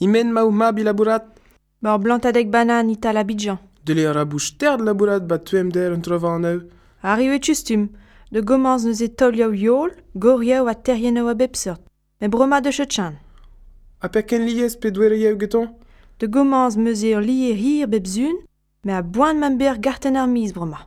Imen maou mab labourat Bor blantadeg banan ita labidjan. Dele ar abouch ter labourat bat tuem der un trova an eo. Ar de gomans neus e tolioù yol, goriaou a terrienoù a bepsert, me broma de chetchan. A peken liez pe doueriaou geton De gomans meus ur li hir bebzun, me a boan mamber garten ar miz broma.